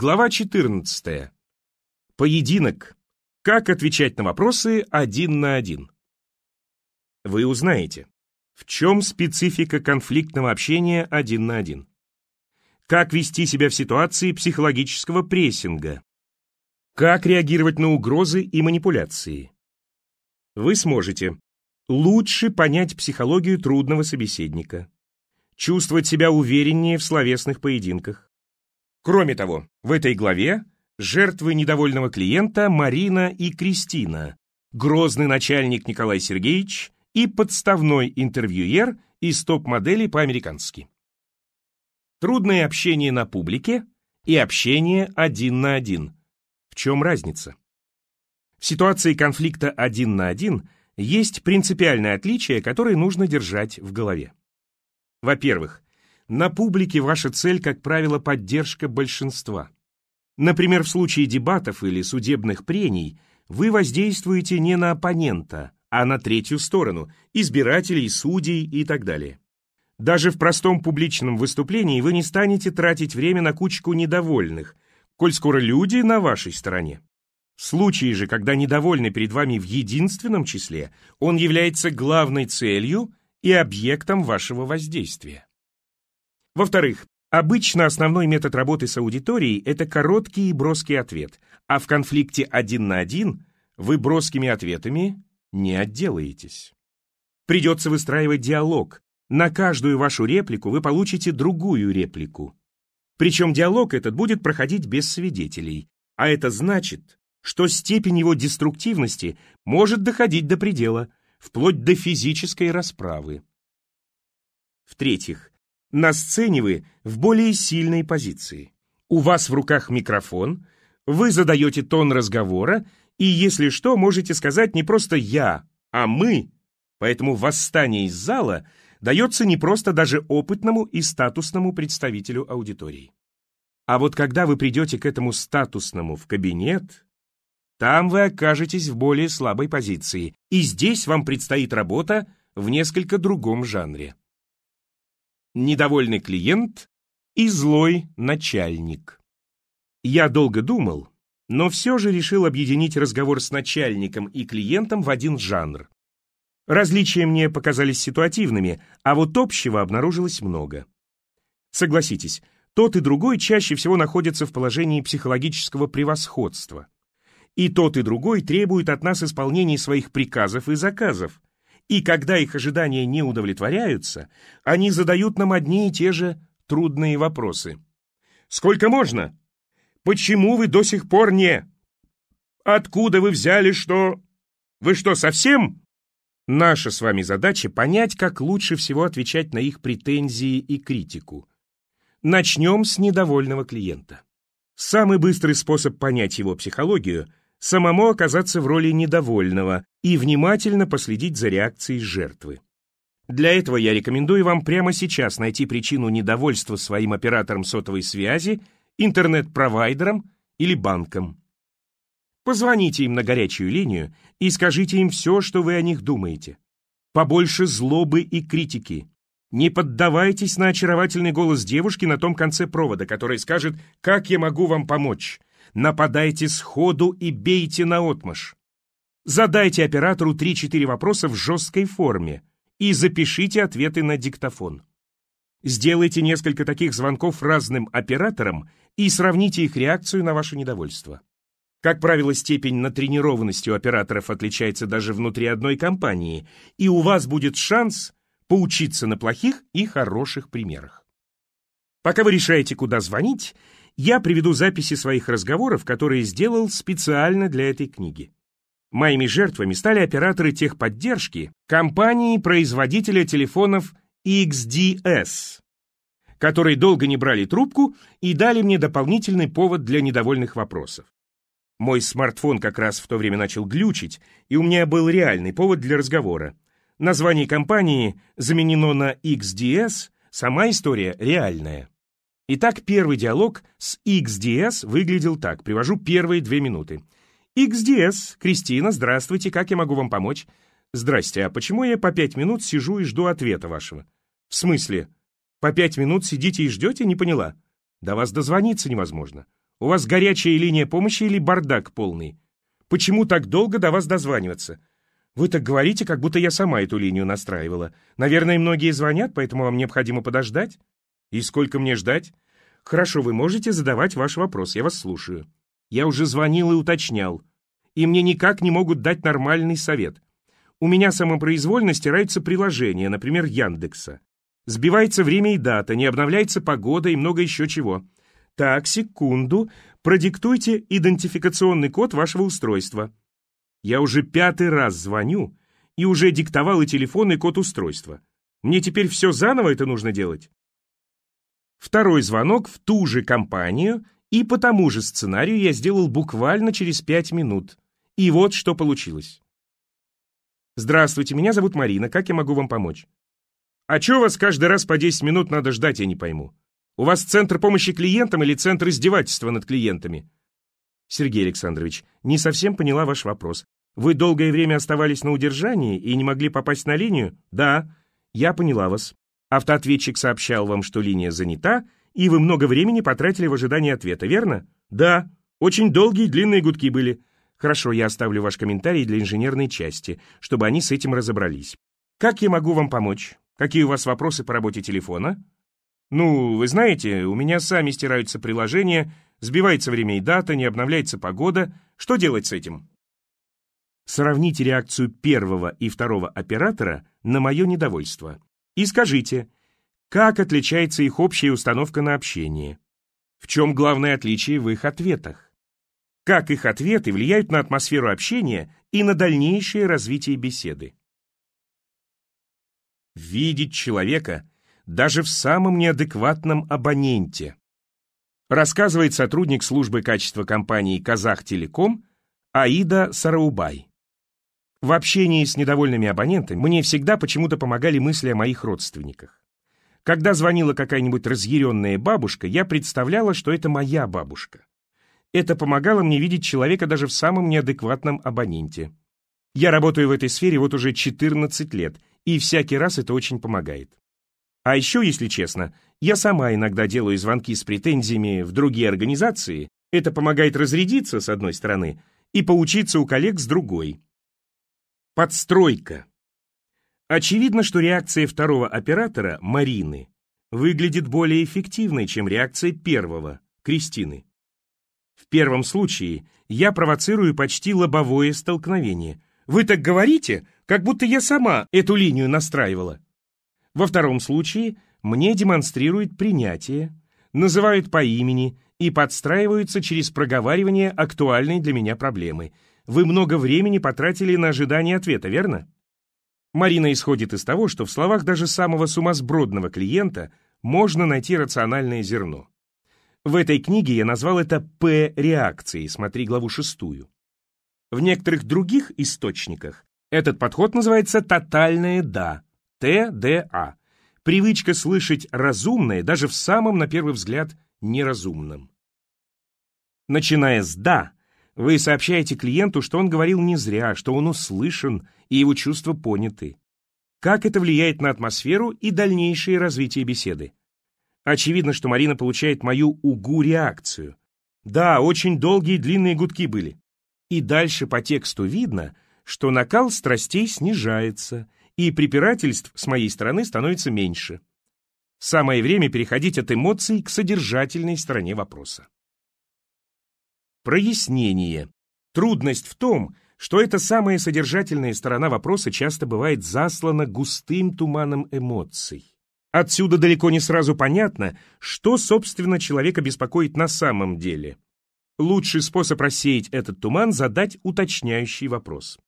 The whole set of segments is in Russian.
Глава 14. Поединок. Как отвечать на вопросы один на один. Вы узнаете, в чем специфика конфликтного общения один на один. Как вести себя в ситуации психологического прессинга. Как реагировать на угрозы и манипуляции. Вы сможете лучше понять психологию трудного собеседника, чувствовать себя увереннее в словесных поединках, Кроме того, в этой главе жертвы недовольного клиента Марина и Кристина, грозный начальник Николай Сергеевич и подставной интервьюер из топ-модели по-американски. Трудное общение на публике и общение один на один. В чем разница? В ситуации конфликта один на один есть принципиальное отличие, которое нужно держать в голове. Во-первых, на публике ваша цель, как правило, поддержка большинства. Например, в случае дебатов или судебных прений вы воздействуете не на оппонента, а на третью сторону, избирателей, судей и так далее. Даже в простом публичном выступлении вы не станете тратить время на кучку недовольных, коль скоро люди на вашей стороне. В же, когда недовольный перед вами в единственном числе, он является главной целью и объектом вашего воздействия. Во-вторых, обычно основной метод работы с аудиторией – это короткий и броский ответ, а в конфликте один на один вы броскими ответами не отделаетесь. Придется выстраивать диалог. На каждую вашу реплику вы получите другую реплику. Причем диалог этот будет проходить без свидетелей, а это значит, что степень его деструктивности может доходить до предела, вплоть до физической расправы. В-третьих, на сцене вы в более сильной позиции. У вас в руках микрофон, вы задаете тон разговора, и, если что, можете сказать не просто «я», а «мы». Поэтому восстание из зала дается не просто даже опытному и статусному представителю аудитории. А вот когда вы придете к этому статусному в кабинет, там вы окажетесь в более слабой позиции, и здесь вам предстоит работа в несколько другом жанре недовольный клиент и злой начальник. Я долго думал, но все же решил объединить разговор с начальником и клиентом в один жанр. Различия мне показались ситуативными, а вот общего обнаружилось много. Согласитесь, тот и другой чаще всего находятся в положении психологического превосходства. И тот и другой требуют от нас исполнения своих приказов и заказов, и когда их ожидания не удовлетворяются, они задают нам одни и те же трудные вопросы. «Сколько можно? Почему вы до сих пор не? Откуда вы взяли, что... Вы что, совсем?» Наша с вами задача понять, как лучше всего отвечать на их претензии и критику. Начнем с недовольного клиента. Самый быстрый способ понять его психологию самому оказаться в роли недовольного и внимательно последить за реакцией жертвы. Для этого я рекомендую вам прямо сейчас найти причину недовольства своим оператором сотовой связи, интернет-провайдером или банком. Позвоните им на горячую линию и скажите им все, что вы о них думаете. Побольше злобы и критики. Не поддавайтесь на очаровательный голос девушки на том конце провода, который скажет «Как я могу вам помочь?» Нападайте сходу и бейте наотмашь. Задайте оператору 3-4 вопроса в жесткой форме и запишите ответы на диктофон. Сделайте несколько таких звонков разным операторам и сравните их реакцию на ваше недовольство. Как правило, степень натренированности у операторов отличается даже внутри одной компании, и у вас будет шанс поучиться на плохих и хороших примерах. Пока вы решаете, куда звонить, я приведу записи своих разговоров, которые сделал специально для этой книги. Моими жертвами стали операторы техподдержки компании-производителя телефонов XDS, которые долго не брали трубку и дали мне дополнительный повод для недовольных вопросов. Мой смартфон как раз в то время начал глючить, и у меня был реальный повод для разговора. Название компании заменено на XDS, сама история реальная. Итак, первый диалог с XDS выглядел так. Привожу первые две минуты. XDS, Кристина, здравствуйте, как я могу вам помочь? Здрасте, а почему я по пять минут сижу и жду ответа вашего? В смысле? По пять минут сидите и ждете? Не поняла. До вас дозвониться невозможно. У вас горячая линия помощи или бардак полный? Почему так долго до вас дозваниваться? Вы так говорите, как будто я сама эту линию настраивала. Наверное, многие звонят, поэтому вам необходимо подождать. И сколько мне ждать? Хорошо, вы можете задавать ваш вопрос, я вас слушаю. Я уже звонил и уточнял. И мне никак не могут дать нормальный совет. У меня самопроизвольно стираются приложения, например, Яндекса. Сбивается время и дата, не обновляется погода и много еще чего. Так, секунду, продиктуйте идентификационный код вашего устройства. Я уже пятый раз звоню и уже диктовал и телефон, и код устройства. Мне теперь все заново это нужно делать? Второй звонок в ту же компанию, и по тому же сценарию я сделал буквально через пять минут. И вот что получилось. «Здравствуйте, меня зовут Марина, как я могу вам помочь?» «А чё вас каждый раз по 10 минут надо ждать, я не пойму? У вас центр помощи клиентам или центр издевательства над клиентами?» «Сергей Александрович, не совсем поняла ваш вопрос. Вы долгое время оставались на удержании и не могли попасть на линию?» «Да, я поняла вас. Автоответчик сообщал вам, что линия занята, и вы много времени потратили в ожидании ответа, верно?» «Да, очень долгие и длинные гудки были. Хорошо, я оставлю ваш комментарий для инженерной части, чтобы они с этим разобрались. Как я могу вам помочь? Какие у вас вопросы по работе телефона? Ну, вы знаете, у меня сами стираются приложения, сбивается время и дата, не обновляется погода. Что делать с этим? Сравните реакцию первого и второго оператора на мое недовольство. И скажите, как отличается их общая установка на общение? В чем главное отличие в их ответах? как их ответы влияют на атмосферу общения и на дальнейшее развитие беседы. Видеть человека даже в самом неадекватном абоненте. Рассказывает сотрудник службы качества компании «Казахтелеком» Аида Сараубай. В общении с недовольными абонентами мне всегда почему-то помогали мысли о моих родственниках. Когда звонила какая-нибудь разъяренная бабушка, я представляла, что это моя бабушка. Это помогало мне видеть человека даже в самом неадекватном абоненте. Я работаю в этой сфере вот уже 14 лет, и всякий раз это очень помогает. А еще, если честно, я сама иногда делаю звонки с претензиями в другие организации. Это помогает разрядиться, с одной стороны, и поучиться у коллег с другой. Подстройка. Очевидно, что реакция второго оператора, Марины, выглядит более эффективной, чем реакция первого, Кристины. В первом случае я провоцирую почти лобовое столкновение. Вы так говорите, как будто я сама эту линию настраивала. Во втором случае мне демонстрируют принятие, называют по имени и подстраиваются через проговаривание актуальной для меня проблемы. Вы много времени потратили на ожидание ответа, верно? Марина исходит из того, что в словах даже самого сумасбродного клиента можно найти рациональное зерно. В этой книге я назвал это П-реакцией, смотри главу шестую. В некоторых других источниках этот подход называется «тотальное да», ТДА. Привычка слышать разумное даже в самом, на первый взгляд, неразумном. Начиная с «да», вы сообщаете клиенту, что он говорил не зря, что он услышан и его чувства поняты. Как это влияет на атмосферу и дальнейшее развитие беседы? Очевидно, что Марина получает мою угу-реакцию. Да, очень долгие длинные гудки были. И дальше по тексту видно, что накал страстей снижается, и препирательств с моей стороны становится меньше. Самое время переходить от эмоций к содержательной стороне вопроса. Прояснение. Трудность в том, что эта самая содержательная сторона вопроса часто бывает заслана густым туманом эмоций. Отсюда далеко не сразу понятно, что, собственно, человека беспокоит на самом деле. Лучший способ рассеять этот туман – задать уточняющий вопрос.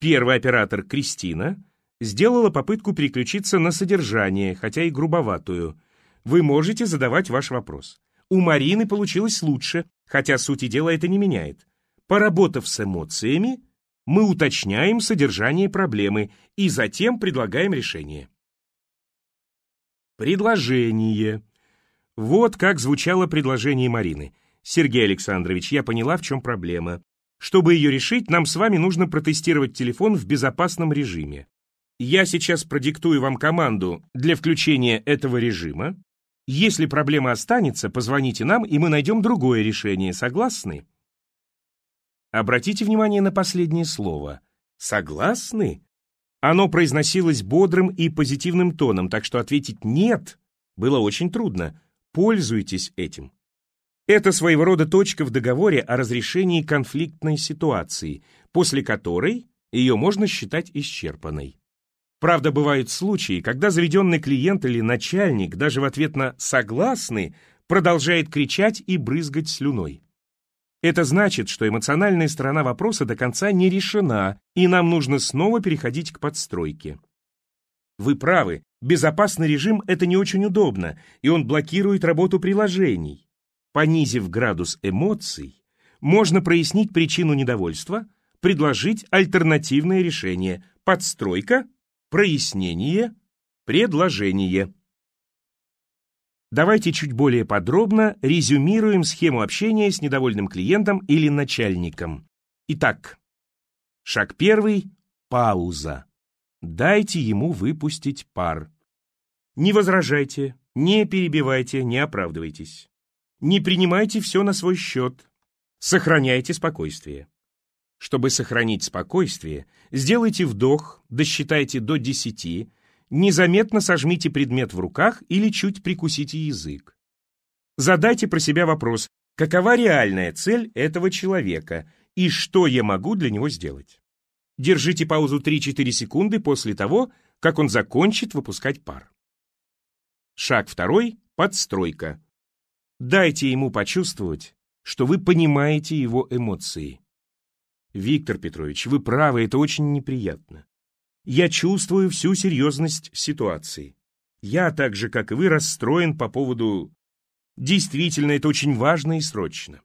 Первый оператор, Кристина, сделала попытку переключиться на содержание, хотя и грубоватую. Вы можете задавать ваш вопрос. У Марины получилось лучше, хотя сути дела это не меняет. Поработав с эмоциями, мы уточняем содержание проблемы и затем предлагаем решение. Предложение. Вот как звучало предложение Марины. Сергей Александрович, я поняла, в чем проблема. Чтобы ее решить, нам с вами нужно протестировать телефон в безопасном режиме. Я сейчас продиктую вам команду для включения этого режима. Если проблема останется, позвоните нам, и мы найдем другое решение. Согласны? Обратите внимание на последнее слово. Согласны? Оно произносилось бодрым и позитивным тоном, так что ответить «нет» было очень трудно. Пользуйтесь этим. Это своего рода точка в договоре о разрешении конфликтной ситуации, после которой ее можно считать исчерпанной. Правда, бывают случаи, когда заведенный клиент или начальник даже в ответ на «согласны» продолжает кричать и брызгать слюной. Это значит, что эмоциональная сторона вопроса до конца не решена, и нам нужно снова переходить к подстройке. Вы правы, безопасный режим — это не очень удобно, и он блокирует работу приложений. Понизив градус эмоций, можно прояснить причину недовольства, предложить альтернативное решение — подстройка, прояснение, предложение. Давайте чуть более подробно резюмируем схему общения с недовольным клиентом или начальником. Итак, шаг первый – пауза. Дайте ему выпустить пар. Не возражайте, не перебивайте, не оправдывайтесь. Не принимайте все на свой счет. Сохраняйте спокойствие. Чтобы сохранить спокойствие, сделайте вдох, досчитайте до десяти, Незаметно сожмите предмет в руках или чуть прикусите язык. Задайте про себя вопрос, какова реальная цель этого человека и что я могу для него сделать. Держите паузу 3-4 секунды после того, как он закончит выпускать пар. Шаг второй – подстройка. Дайте ему почувствовать, что вы понимаете его эмоции. Виктор Петрович, вы правы, это очень неприятно. Я чувствую всю серьезность ситуации. Я, так же, как и вы, расстроен по поводу... Действительно, это очень важно и срочно.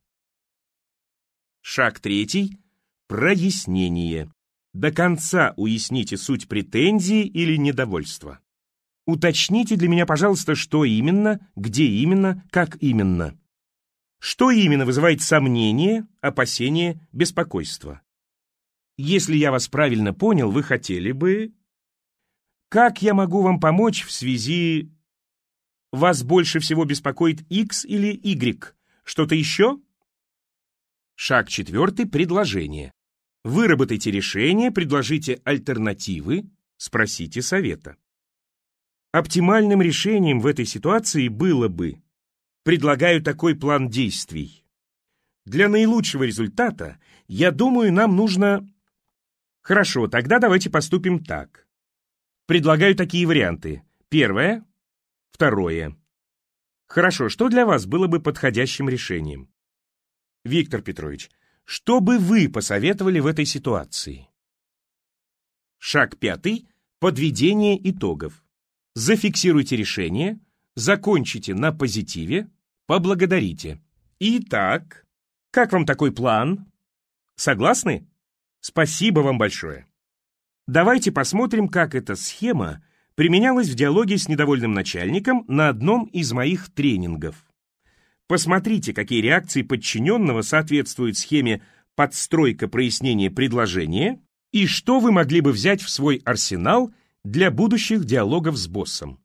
Шаг третий – прояснение. До конца уясните суть претензии или недовольства. Уточните для меня, пожалуйста, что именно, где именно, как именно. Что именно вызывает сомнение, опасение, беспокойство? Если я вас правильно понял, вы хотели бы... Как я могу вам помочь в связи... Вас больше всего беспокоит X или Y? Что-то еще? Шаг четвертый – предложение. Выработайте решение, предложите альтернативы, спросите совета. Оптимальным решением в этой ситуации было бы «Предлагаю такой план действий». Для наилучшего результата, я думаю, нам нужно Хорошо, тогда давайте поступим так. Предлагаю такие варианты. Первое. Второе. Хорошо, что для вас было бы подходящим решением? Виктор Петрович, что бы вы посоветовали в этой ситуации? Шаг пятый. Подведение итогов. Зафиксируйте решение, закончите на позитиве, поблагодарите. Итак, как вам такой план? Согласны? Спасибо вам большое. Давайте посмотрим, как эта схема применялась в диалоге с недовольным начальником на одном из моих тренингов. Посмотрите, какие реакции подчиненного соответствуют схеме подстройка прояснения предложения и что вы могли бы взять в свой арсенал для будущих диалогов с боссом.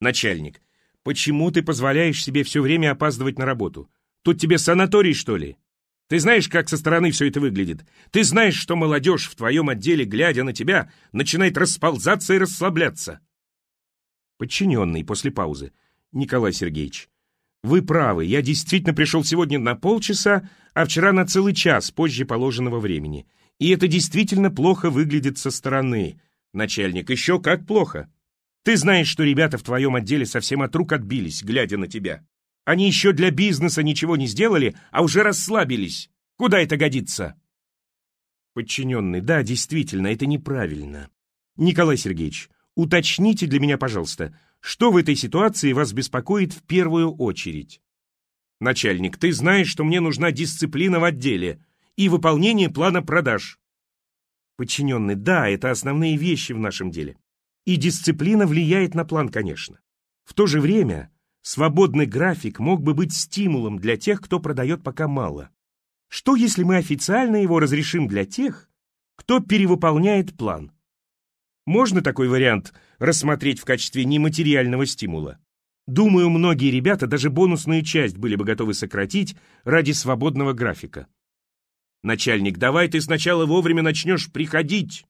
Начальник, почему ты позволяешь себе все время опаздывать на работу? Тут тебе санаторий, что ли? Ты знаешь, как со стороны все это выглядит. Ты знаешь, что молодежь в твоем отделе, глядя на тебя, начинает расползаться и расслабляться. Подчиненный после паузы. Николай Сергеевич, вы правы, я действительно пришел сегодня на полчаса, а вчера на целый час позже положенного времени. И это действительно плохо выглядит со стороны. Начальник, еще как плохо. Ты знаешь, что ребята в твоем отделе совсем от рук отбились, глядя на тебя. Они еще для бизнеса ничего не сделали, а уже расслабились. Куда это годится? Подчиненный, да, действительно, это неправильно. Николай Сергеевич, уточните для меня, пожалуйста, что в этой ситуации вас беспокоит в первую очередь? Начальник, ты знаешь, что мне нужна дисциплина в отделе и выполнение плана продаж. Подчиненный, да, это основные вещи в нашем деле. И дисциплина влияет на план, конечно. В то же время Свободный график мог бы быть стимулом для тех, кто продает пока мало. Что, если мы официально его разрешим для тех, кто перевыполняет план? Можно такой вариант рассмотреть в качестве нематериального стимула? Думаю, многие ребята даже бонусную часть были бы готовы сократить ради свободного графика. Начальник, давай ты сначала вовремя начнешь приходить.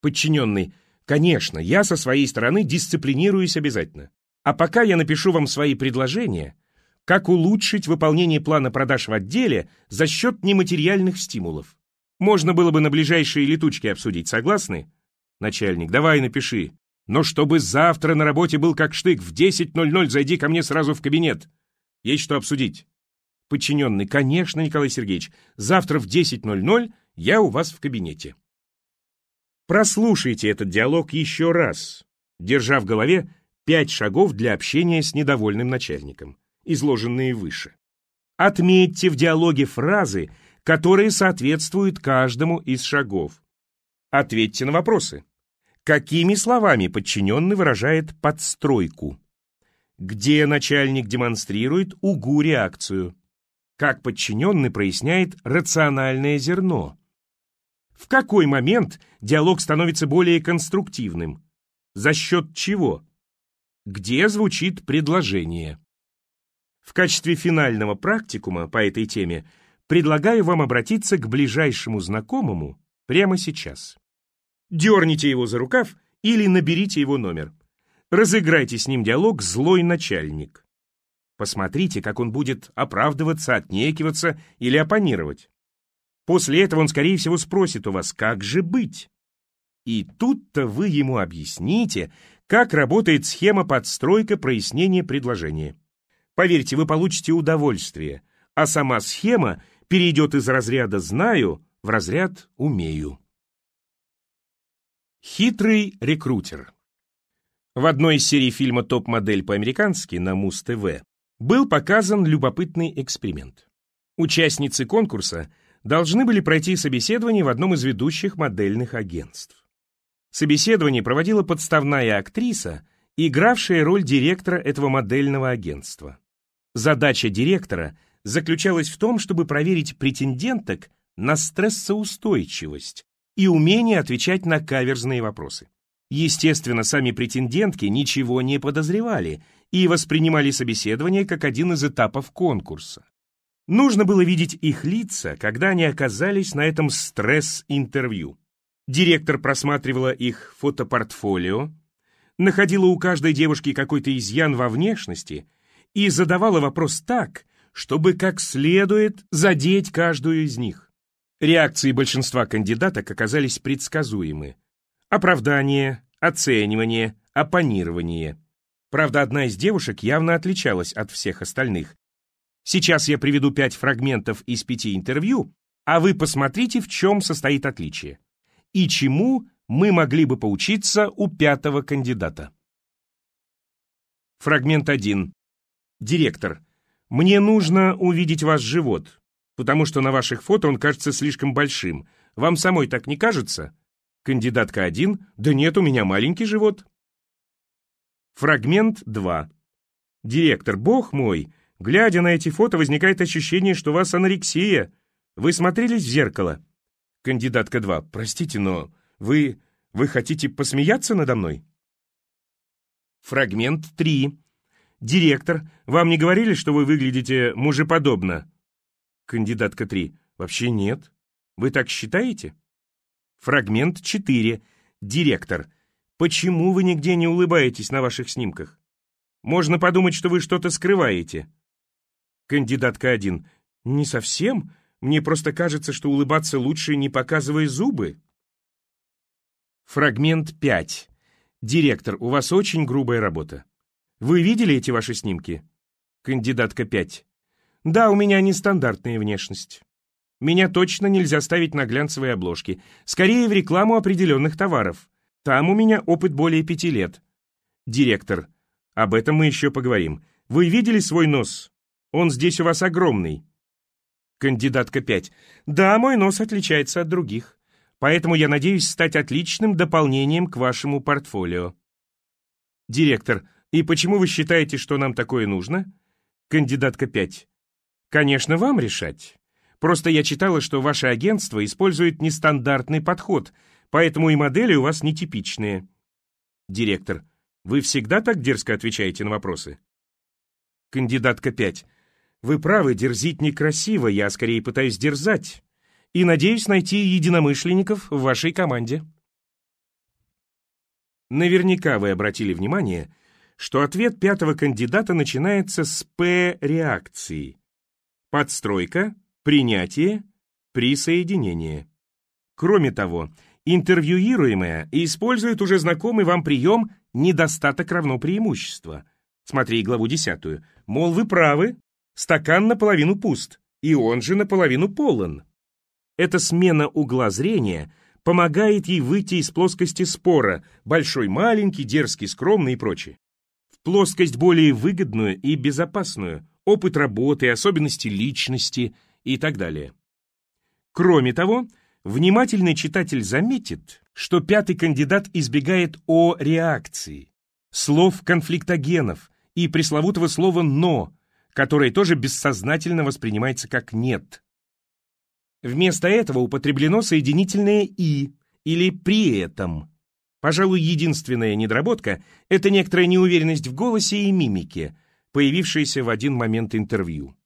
Подчиненный, конечно, я со своей стороны дисциплинируюсь обязательно. А пока я напишу вам свои предложения, как улучшить выполнение плана продаж в отделе за счет нематериальных стимулов. Можно было бы на ближайшие летучки обсудить, согласны? Начальник, давай напиши. Но чтобы завтра на работе был как штык, в 10.00 зайди ко мне сразу в кабинет. Есть что обсудить. Подчиненный, конечно, Николай Сергеевич, завтра в 10.00 я у вас в кабинете. Прослушайте этот диалог еще раз, держа в голове пять шагов для общения с недовольным начальником, изложенные выше. Отметьте в диалоге фразы, которые соответствуют каждому из шагов. Ответьте на вопросы. Какими словами подчиненный выражает подстройку? Где начальник демонстрирует угу-реакцию? Как подчиненный проясняет рациональное зерно? В какой момент диалог становится более конструктивным? За счет чего? Где звучит предложение? В качестве финального практикума по этой теме предлагаю вам обратиться к ближайшему знакомому прямо сейчас. Дерните его за рукав или наберите его номер. Разыграйте с ним диалог «Злой начальник». Посмотрите, как он будет оправдываться, отнекиваться или оппонировать. После этого он, скорее всего, спросит у вас, как же быть? И тут-то вы ему объясните, как работает схема подстройка прояснения предложения. Поверьте, вы получите удовольствие, а сама схема перейдет из разряда «знаю» в разряд «умею». Хитрый рекрутер. В одной из серий фильма «Топ-модель» по-американски на Муз-ТВ был показан любопытный эксперимент. Участницы конкурса должны были пройти собеседование в одном из ведущих модельных агентств. Собеседование проводила подставная актриса, игравшая роль директора этого модельного агентства. Задача директора заключалась в том, чтобы проверить претенденток на стрессоустойчивость, и умение отвечать на каверзные вопросы. Естественно, сами претендентки ничего не подозревали и воспринимали собеседование как один из этапов конкурса. Нужно было видеть их лица, когда они оказались на этом стресс-интервью. Директор просматривала их фотопортфолио, находила у каждой девушки какой-то изъян во внешности и задавала вопрос так, чтобы как следует задеть каждую из них. Реакции большинства кандидаток оказались предсказуемы. Оправдание, оценивание, оппонирование. Правда, одна из девушек явно отличалась от всех остальных. Сейчас я приведу пять фрагментов из пяти интервью, а вы посмотрите, в чем состоит отличие. И чему мы могли бы поучиться у пятого кандидата. Фрагмент 1. Директор. Мне нужно увидеть ваш живот потому что на ваших фото он кажется слишком большим. Вам самой так не кажется? Кандидатка 1. Да нет, у меня маленький живот. Фрагмент 2. Директор, бог мой, глядя на эти фото, возникает ощущение, что у вас анорексия. Вы смотрелись в зеркало? Кандидатка 2. Простите, но вы... вы хотите посмеяться надо мной? Фрагмент 3. Директор, вам не говорили, что вы выглядите мужеподобно? Кандидатка 3. Вообще нет. Вы так считаете? Фрагмент 4. Директор. Почему вы нигде не улыбаетесь на ваших снимках? Можно подумать, что вы что-то скрываете. Кандидатка 1. Не совсем. Мне просто кажется, что улыбаться лучше, не показывая зубы. Фрагмент 5. Директор, у вас очень грубая работа. Вы видели эти ваши снимки? Кандидатка 5. Да, у меня нестандартная внешность. Меня точно нельзя ставить на глянцевые обложки. Скорее в рекламу определенных товаров. Там у меня опыт более пяти лет. Директор. Об этом мы еще поговорим. Вы видели свой нос? Он здесь у вас огромный. Кандидатка 5. Да, мой нос отличается от других. Поэтому я надеюсь стать отличным дополнением к вашему портфолио. Директор. И почему вы считаете, что нам такое нужно? Кандидатка 5. Конечно, вам решать. Просто я читала, что ваше агентство использует нестандартный подход, поэтому и модели у вас нетипичные. Директор, вы всегда так дерзко отвечаете на вопросы? Кандидатка 5. Вы правы, дерзить некрасиво, я скорее пытаюсь дерзать. И надеюсь найти единомышленников в вашей команде. Наверняка вы обратили внимание, что ответ пятого кандидата начинается с П-реакции. Подстройка, принятие, присоединение. Кроме того, интервьюируемая использует уже знакомый вам прием «недостаток равно преимущество». Смотри главу десятую. Мол, вы правы, стакан наполовину пуст, и он же наполовину полон. Эта смена угла зрения помогает ей выйти из плоскости спора большой, маленький, дерзкий, скромный и прочее. В плоскость более выгодную и безопасную, опыт работы, особенности личности и так далее. Кроме того, внимательный читатель заметит, что пятый кандидат избегает о реакции, слов конфликтогенов и пресловутого слова «но», которое тоже бессознательно воспринимается как «нет». Вместо этого употреблено соединительное «и» или «при этом». Пожалуй, единственная недоработка — это некоторая неуверенность в голосе и мимике, появившаяся в один момент интервью.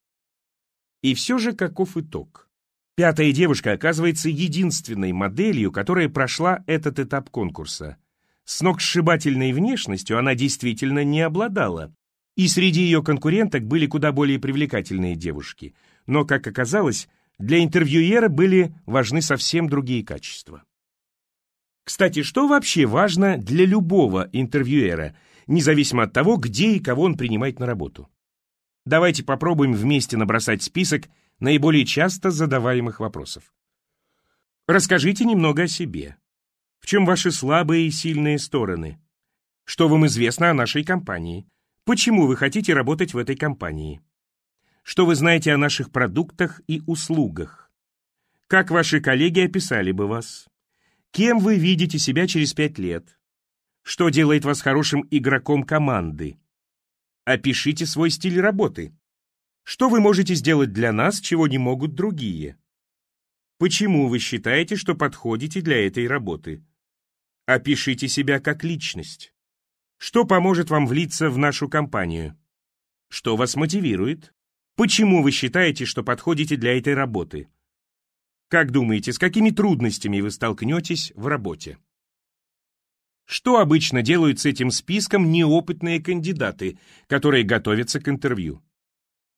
И все же каков итог? Пятая девушка оказывается единственной моделью, которая прошла этот этап конкурса. С ногсшибательной внешностью она действительно не обладала, и среди ее конкуренток были куда более привлекательные девушки. Но, как оказалось, для интервьюера были важны совсем другие качества. Кстати, что вообще важно для любого интервьюера, независимо от того, где и кого он принимает на работу? Давайте попробуем вместе набросать список наиболее часто задаваемых вопросов. Расскажите немного о себе. В чем ваши слабые и сильные стороны? Что вам известно о нашей компании? Почему вы хотите работать в этой компании? Что вы знаете о наших продуктах и услугах? Как ваши коллеги описали бы вас? Кем вы видите себя через пять лет? Что делает вас хорошим игроком команды? Опишите свой стиль работы. Что вы можете сделать для нас, чего не могут другие? Почему вы считаете, что подходите для этой работы? Опишите себя как личность. Что поможет вам влиться в нашу компанию? Что вас мотивирует? Почему вы считаете, что подходите для этой работы? Как думаете, с какими трудностями вы столкнетесь в работе? Что обычно делают с этим списком неопытные кандидаты, которые готовятся к интервью?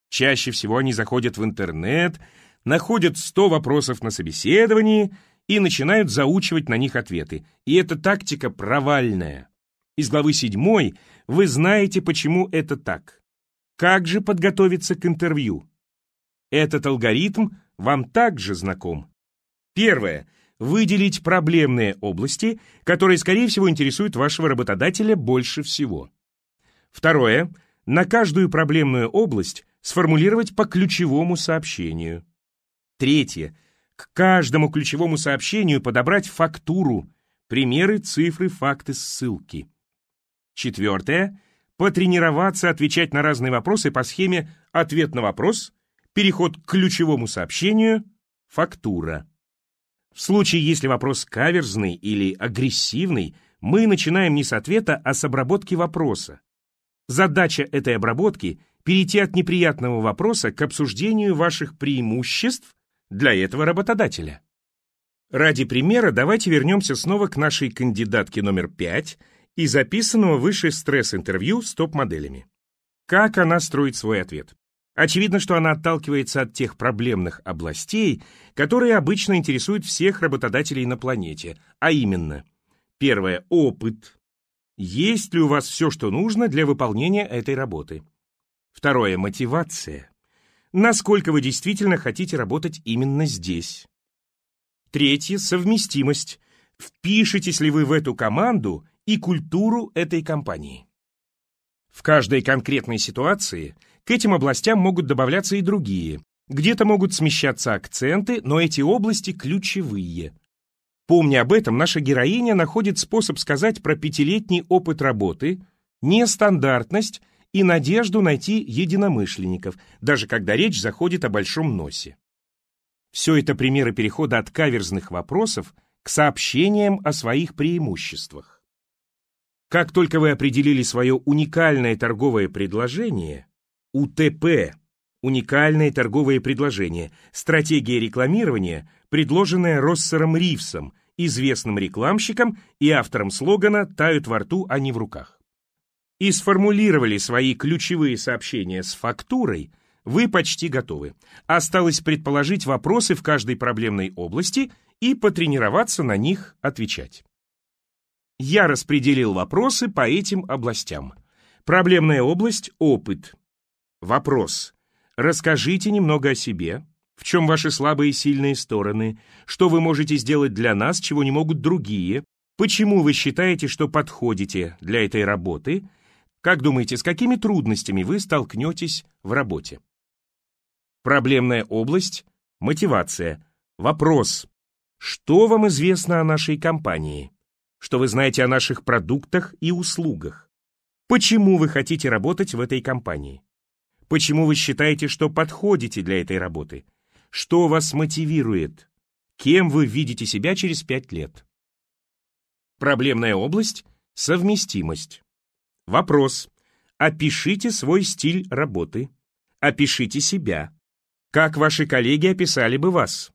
Чаще всего они заходят в интернет, находят 100 вопросов на собеседовании и начинают заучивать на них ответы. И эта тактика провальная. Из главы 7 вы знаете, почему это так. Как же подготовиться к интервью? Этот алгоритм вам также знаком. Первое. Выделить проблемные области, которые, скорее всего, интересуют вашего работодателя больше всего. Второе. На каждую проблемную область сформулировать по ключевому сообщению. Третье. К каждому ключевому сообщению подобрать фактуру, примеры, цифры, факты, ссылки. Четвертое. Потренироваться отвечать на разные вопросы по схеме «ответ на вопрос», переход к ключевому сообщению, фактура. В случае, если вопрос каверзный или агрессивный, мы начинаем не с ответа, а с обработки вопроса. Задача этой обработки – перейти от неприятного вопроса к обсуждению ваших преимуществ для этого работодателя. Ради примера давайте вернемся снова к нашей кандидатке номер 5 и записанного выше стресс-интервью с топ-моделями. Как она строит свой ответ? Очевидно, что она отталкивается от тех проблемных областей, которые обычно интересуют всех работодателей на планете, а именно, первое – опыт. Есть ли у вас все, что нужно для выполнения этой работы? Второе – мотивация. Насколько вы действительно хотите работать именно здесь? Третье – совместимость. Впишетесь ли вы в эту команду и культуру этой компании. В каждой конкретной ситуации к этим областям могут добавляться и другие. Где-то могут смещаться акценты, но эти области ключевые. Помня об этом, наша героиня находит способ сказать про пятилетний опыт работы, нестандартность и надежду найти единомышленников, даже когда речь заходит о большом носе. Все это примеры перехода от каверзных вопросов к сообщениям о своих преимуществах. Как только вы определили свое уникальное торговое предложение, УТП – уникальное торговое предложение, стратегия рекламирования, предложенная Россером Ривсом, известным рекламщиком и автором слогана «Тают во рту, а не в руках». И сформулировали свои ключевые сообщения с фактурой, вы почти готовы. Осталось предположить вопросы в каждой проблемной области и потренироваться на них отвечать. Я распределил вопросы по этим областям. Проблемная область – опыт. Вопрос. Расскажите немного о себе. В чем ваши слабые и сильные стороны? Что вы можете сделать для нас, чего не могут другие? Почему вы считаете, что подходите для этой работы? Как думаете, с какими трудностями вы столкнетесь в работе? Проблемная область – мотивация. Вопрос. Что вам известно о нашей компании? Что вы знаете о наших продуктах и услугах. Почему вы хотите работать в этой компании? Почему вы считаете, что подходите для этой работы? Что вас мотивирует? Кем вы видите себя через пять лет? Проблемная область – совместимость. Вопрос. Опишите свой стиль работы. Опишите себя. Как ваши коллеги описали бы вас?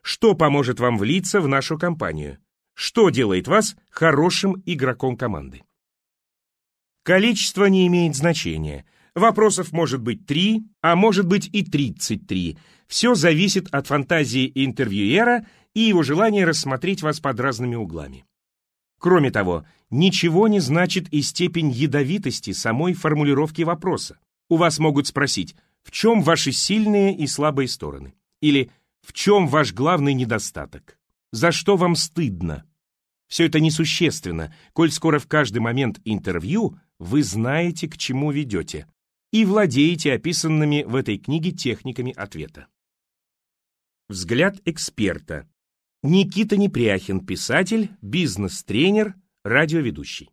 Что поможет вам влиться в нашу компанию? Что делает вас хорошим игроком команды? Количество не имеет значения. Вопросов может быть три, а может быть и 33. Все зависит от фантазии интервьюера и его желания рассмотреть вас под разными углами. Кроме того, ничего не значит и степень ядовитости самой формулировки вопроса. У вас могут спросить, в чем ваши сильные и слабые стороны? Или в чем ваш главный недостаток? За что вам стыдно? Все это несущественно, коль скоро в каждый момент интервью вы знаете, к чему ведете, и владеете описанными в этой книге техниками ответа. Взгляд эксперта. Никита Непряхин, писатель, бизнес-тренер, радиоведущий.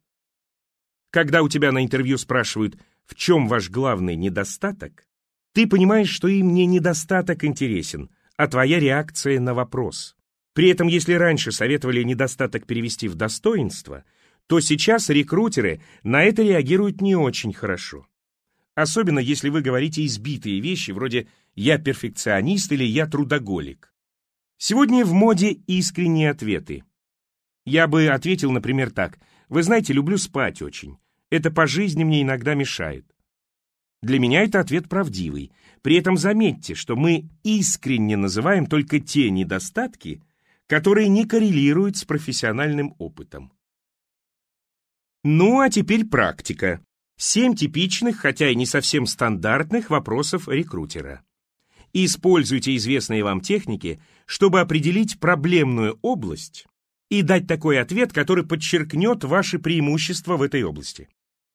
Когда у тебя на интервью спрашивают, в чем ваш главный недостаток, ты понимаешь, что им не недостаток интересен, а твоя реакция на вопрос. При этом, если раньше советовали недостаток перевести в достоинство, то сейчас рекрутеры на это реагируют не очень хорошо. Особенно если вы говорите избитые вещи вроде «я перфекционист» или «я трудоголик». Сегодня в моде искренние ответы. Я бы ответил, например, так. «Вы знаете, люблю спать очень. Это по жизни мне иногда мешает». Для меня это ответ правдивый. При этом заметьте, что мы искренне называем только те недостатки, которые не коррелируют с профессиональным опытом. Ну а теперь практика. Семь типичных, хотя и не совсем стандартных вопросов рекрутера. Используйте известные вам техники, чтобы определить проблемную область и дать такой ответ, который подчеркнет ваши преимущества в этой области.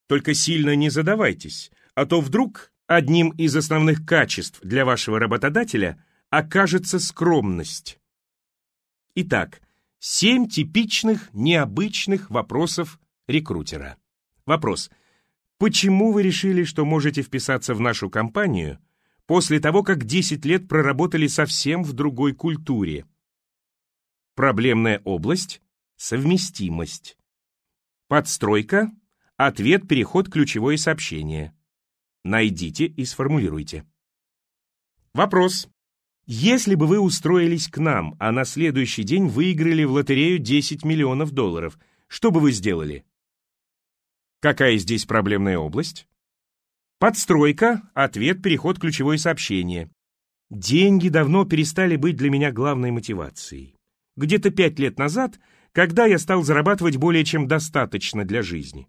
Только сильно не задавайтесь, а то вдруг одним из основных качеств для вашего работодателя окажется скромность. Итак, семь типичных необычных вопросов рекрутера. Вопрос. Почему вы решили, что можете вписаться в нашу компанию после того, как 10 лет проработали совсем в другой культуре? Проблемная область – совместимость. Подстройка – ответ, переход, ключевое сообщение. Найдите и сформулируйте. Вопрос. Если бы вы устроились к нам, а на следующий день выиграли в лотерею 10 миллионов долларов, что бы вы сделали? Какая здесь проблемная область? Подстройка, ответ, переход, ключевое сообщение. Деньги давно перестали быть для меня главной мотивацией. Где-то пять лет назад, когда я стал зарабатывать более чем достаточно для жизни.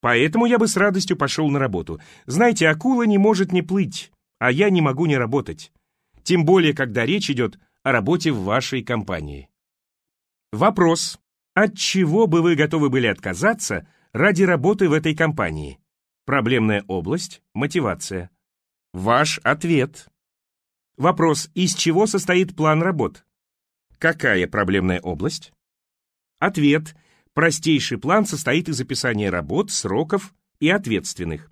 Поэтому я бы с радостью пошел на работу. Знаете, акула не может не плыть, а я не могу не работать тем более, когда речь идет о работе в вашей компании. Вопрос. От чего бы вы готовы были отказаться ради работы в этой компании? Проблемная область, мотивация. Ваш ответ. Вопрос. Из чего состоит план работ? Какая проблемная область? Ответ. Простейший план состоит из описания работ, сроков и ответственных.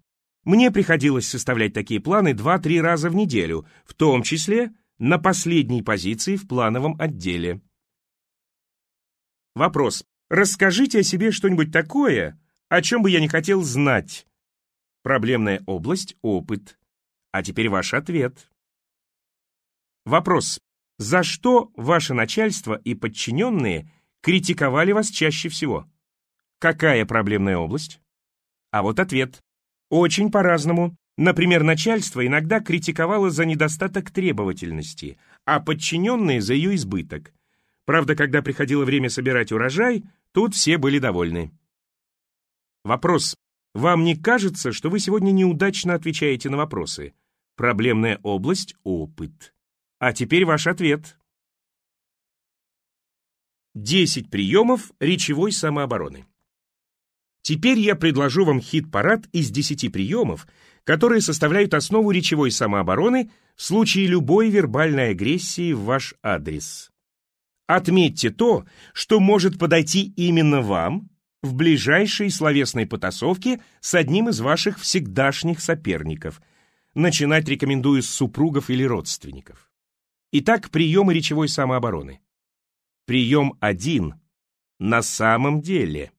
Мне приходилось составлять такие планы 2-3 раза в неделю, в том числе на последней позиции в плановом отделе. Вопрос. Расскажите о себе что-нибудь такое, о чем бы я не хотел знать. Проблемная область – опыт. А теперь ваш ответ. Вопрос. За что ваше начальство и подчиненные критиковали вас чаще всего? Какая проблемная область? А вот ответ. Очень по-разному. Например, начальство иногда критиковало за недостаток требовательности, а подчиненные за ее избыток. Правда, когда приходило время собирать урожай, тут все были довольны. Вопрос. Вам не кажется, что вы сегодня неудачно отвечаете на вопросы? Проблемная область – опыт. А теперь ваш ответ. 10 приемов речевой самообороны. Теперь я предложу вам хит-парад из 10 приемов, которые составляют основу речевой самообороны в случае любой вербальной агрессии в ваш адрес. Отметьте то, что может подойти именно вам в ближайшей словесной потасовке с одним из ваших всегдашних соперников. Начинать рекомендую с супругов или родственников. Итак, приемы речевой самообороны. Прием 1. На самом деле.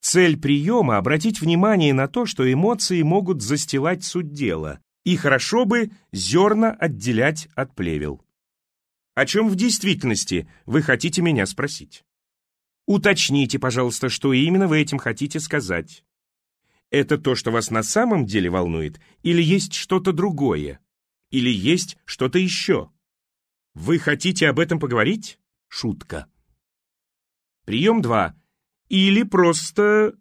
Цель приема — обратить внимание на то, что эмоции могут застилать суть дела, и хорошо бы зерна отделять от плевел. О чем в действительности вы хотите меня спросить? Уточните, пожалуйста, что именно вы этим хотите сказать. Это то, что вас на самом деле волнует, или есть что-то другое? Или есть что-то еще? Вы хотите об этом поговорить? Шутка. Прием 2. Или просто...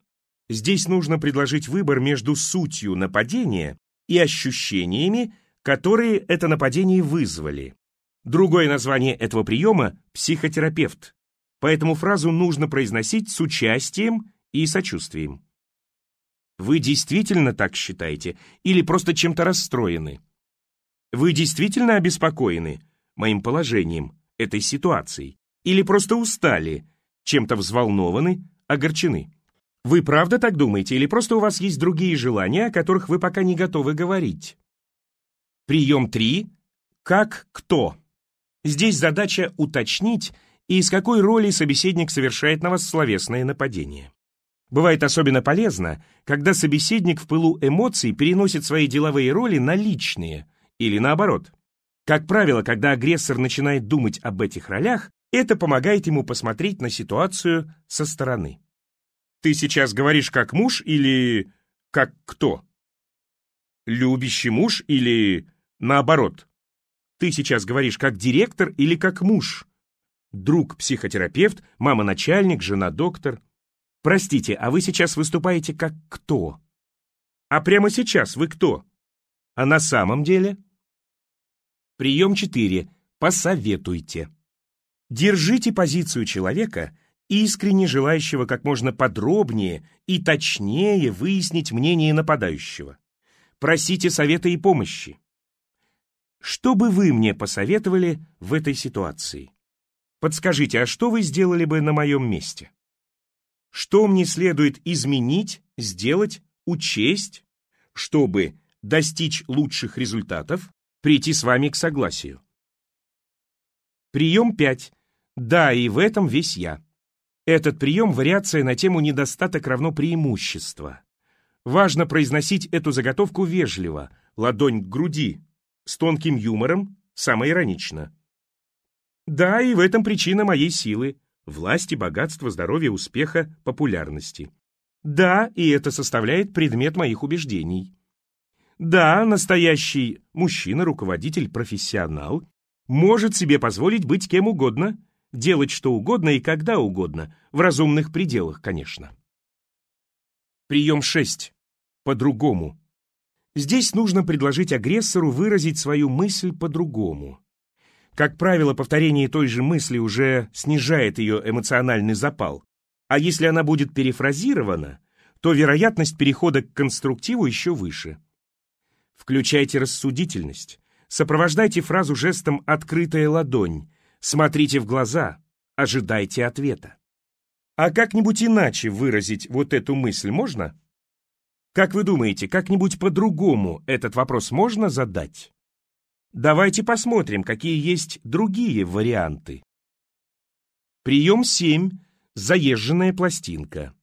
Здесь нужно предложить выбор между сутью нападения и ощущениями, которые это нападение вызвали. Другое название этого приема – психотерапевт поэтому фразу нужно произносить с участием и сочувствием. Вы действительно так считаете или просто чем-то расстроены? Вы действительно обеспокоены моим положением, этой ситуацией? Или просто устали, чем-то взволнованы, огорчены? Вы правда так думаете или просто у вас есть другие желания, о которых вы пока не готовы говорить? Прием 3. Как кто? Здесь задача уточнить, и из какой роли собеседник совершает на вас словесное нападение. Бывает особенно полезно, когда собеседник в пылу эмоций переносит свои деловые роли на личные, или наоборот. Как правило, когда агрессор начинает думать об этих ролях, это помогает ему посмотреть на ситуацию со стороны. Ты сейчас говоришь как муж или как кто? Любящий муж или наоборот? Ты сейчас говоришь как директор или как муж? друг-психотерапевт, мама-начальник, жена-доктор. Простите, а вы сейчас выступаете как кто? А прямо сейчас вы кто? А на самом деле? Прием 4. Посоветуйте. Держите позицию человека, искренне желающего как можно подробнее и точнее выяснить мнение нападающего. Просите совета и помощи. Что бы вы мне посоветовали в этой ситуации? Подскажите, а что вы сделали бы на моем месте? Что мне следует изменить, сделать, учесть, чтобы достичь лучших результатов, прийти с вами к согласию? Прием 5. Да, и в этом весь я. Этот прием – вариация на тему «недостаток равно преимущество». Важно произносить эту заготовку вежливо, ладонь к груди, с тонким юмором, самоиронично. Да, и в этом причина моей силы, власти, богатства, здоровья, успеха, популярности. Да, и это составляет предмет моих убеждений. Да, настоящий мужчина, руководитель, профессионал может себе позволить быть кем угодно, делать что угодно и когда угодно, в разумных пределах, конечно. Прием 6. По-другому. Здесь нужно предложить агрессору выразить свою мысль по-другому. Как правило, повторение той же мысли уже снижает ее эмоциональный запал. А если она будет перефразирована, то вероятность перехода к конструктиву еще выше. Включайте рассудительность. Сопровождайте фразу жестом «открытая ладонь». Смотрите в глаза. Ожидайте ответа. А как-нибудь иначе выразить вот эту мысль можно? Как вы думаете, как-нибудь по-другому этот вопрос можно задать? Давайте посмотрим, какие есть другие варианты. Прием 7. Заезженная пластинка.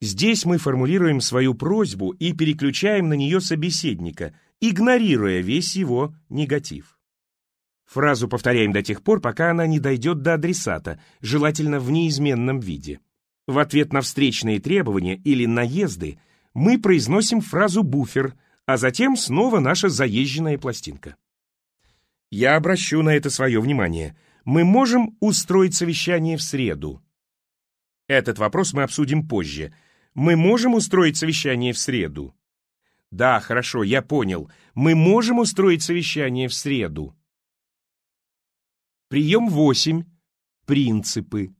Здесь мы формулируем свою просьбу и переключаем на нее собеседника, игнорируя весь его негатив. Фразу повторяем до тех пор, пока она не дойдет до адресата, желательно в неизменном виде. В ответ на встречные требования или наезды мы произносим фразу «буфер», а затем снова наша заезженная пластинка. Я обращу на это свое внимание. Мы можем устроить совещание в среду. Этот вопрос мы обсудим позже. Мы можем устроить совещание в среду? Да, хорошо, я понял. Мы можем устроить совещание в среду. Прием 8. Принципы.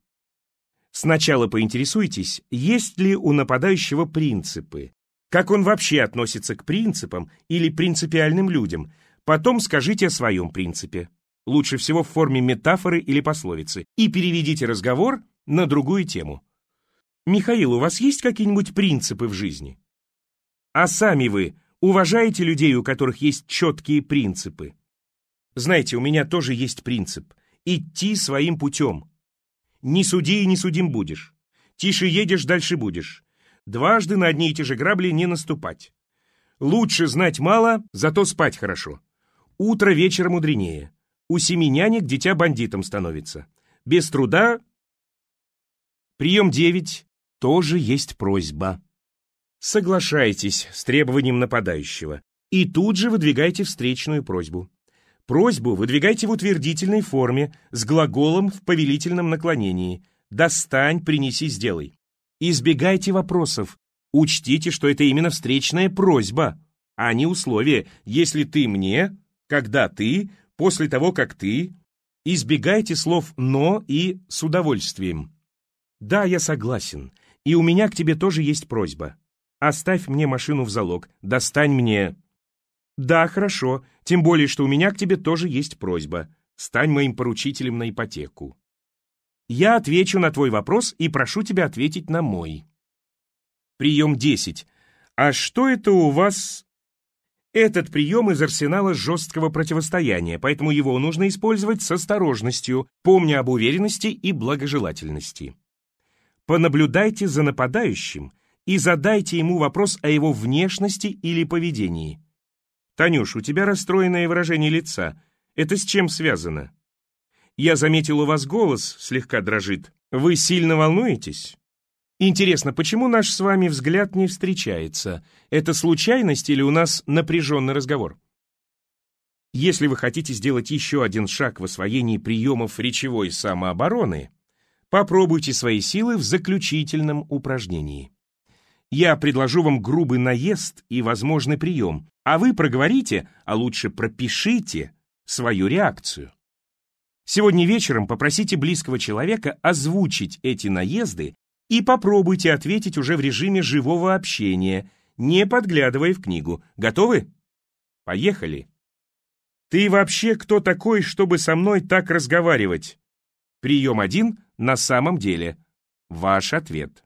Сначала поинтересуйтесь, есть ли у нападающего принципы, как он вообще относится к принципам или принципиальным людям. Потом скажите о своем принципе. Лучше всего в форме метафоры или пословицы. И переведите разговор на другую тему. Михаил, у вас есть какие-нибудь принципы в жизни? А сами вы уважаете людей, у которых есть четкие принципы? Знаете, у меня тоже есть принцип – идти своим путем. Не суди и не судим будешь. Тише едешь, дальше будешь. Дважды на одни и те же грабли не наступать. Лучше знать мало, зато спать хорошо. Утро вечера мудренее. У семи нянек дитя бандитом становится. Без труда... Прием 9. Тоже есть просьба. Соглашайтесь с требованием нападающего и тут же выдвигайте встречную просьбу. Просьбу выдвигайте в утвердительной форме с глаголом в повелительном наклонении. «Достань, принеси, сделай». Избегайте вопросов. Учтите, что это именно встречная просьба, а не условие «если ты мне», «когда ты», «после того, как ты». Избегайте слов «но» и «с удовольствием». Да, я согласен, и у меня к тебе тоже есть просьба. Оставь мне машину в залог, достань мне... Да, хорошо, тем более, что у меня к тебе тоже есть просьба. Стань моим поручителем на ипотеку. Я отвечу на твой вопрос и прошу тебя ответить на мой. Прием 10. А что это у вас... Этот прием из арсенала жесткого противостояния, поэтому его нужно использовать с осторожностью, помня об уверенности и благожелательности. Понаблюдайте за нападающим и задайте ему вопрос о его внешности или поведении. «Танюш, у тебя расстроенное выражение лица. Это с чем связано?» Я заметил, у вас голос слегка дрожит. Вы сильно волнуетесь? Интересно, почему наш с вами взгляд не встречается? Это случайность или у нас напряженный разговор? Если вы хотите сделать еще один шаг в освоении приемов речевой самообороны, попробуйте свои силы в заключительном упражнении. Я предложу вам грубый наезд и возможный прием, а вы проговорите, а лучше пропишите свою реакцию. Сегодня вечером попросите близкого человека озвучить эти наезды и попробуйте ответить уже в режиме живого общения, не подглядывая в книгу. Готовы? Поехали. Ты вообще кто такой, чтобы со мной так разговаривать? Прием один на самом деле. Ваш ответ.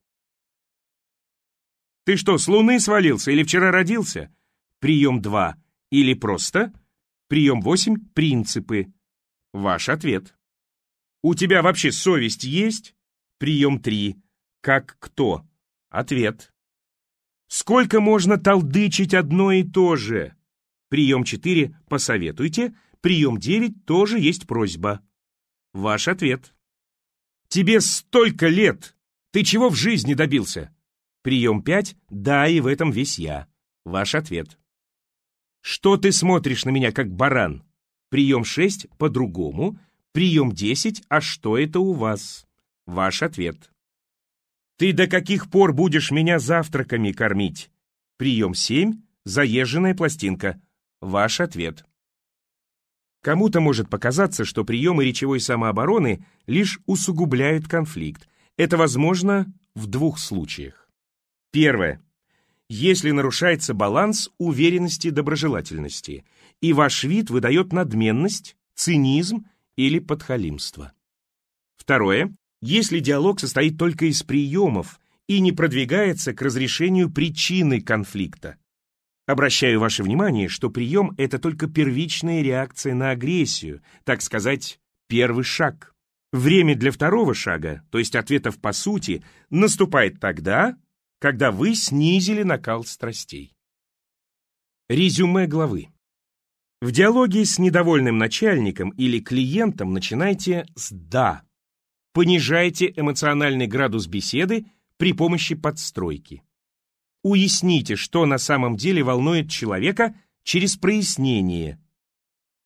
Ты что, с луны свалился или вчера родился? Прием два. Или просто? Прием восемь. Принципы. Ваш ответ. У тебя вообще совесть есть? Прием 3. Как кто? Ответ. Сколько можно толдычить одно и то же? Прием 4. Посоветуйте. Прием 9. Тоже есть просьба. Ваш ответ. Тебе столько лет! Ты чего в жизни добился? Прием 5. Да, и в этом весь я. Ваш ответ. Что ты смотришь на меня, как баран? Прием 6 по-другому. Прием 10 «А что это у вас?» Ваш ответ. «Ты до каких пор будешь меня завтраками кормить?» Прием 7 «Заезженная пластинка». Ваш ответ. Кому-то может показаться, что приемы речевой самообороны лишь усугубляют конфликт. Это возможно в двух случаях. Первое. Если нарушается баланс уверенности доброжелательности – и ваш вид выдает надменность, цинизм или подхалимство. Второе. Если диалог состоит только из приемов и не продвигается к разрешению причины конфликта. Обращаю ваше внимание, что прием – это только первичная реакция на агрессию, так сказать, первый шаг. Время для второго шага, то есть ответов по сути, наступает тогда, когда вы снизили накал страстей. Резюме главы. В диалоге с недовольным начальником или клиентом начинайте с «да». Понижайте эмоциональный градус беседы при помощи подстройки. Уясните, что на самом деле волнует человека через прояснение.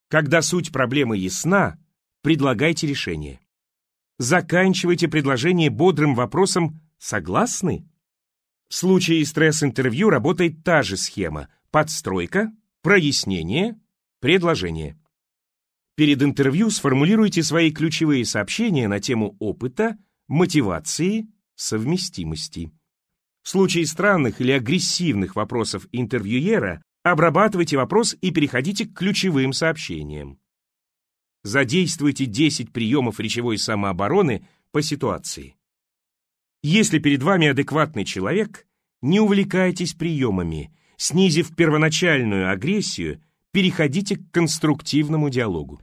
Когда суть проблемы ясна, предлагайте решение. Заканчивайте предложение бодрым вопросом «согласны?». В случае стресс-интервью работает та же схема – подстройка, прояснение, предложение. Перед интервью сформулируйте свои ключевые сообщения на тему опыта, мотивации, совместимости. В случае странных или агрессивных вопросов интервьюера обрабатывайте вопрос и переходите к ключевым сообщениям. Задействуйте 10 приемов речевой самообороны по ситуации. Если перед вами адекватный человек, не увлекайтесь приемами, снизив первоначальную агрессию, переходите к конструктивному диалогу.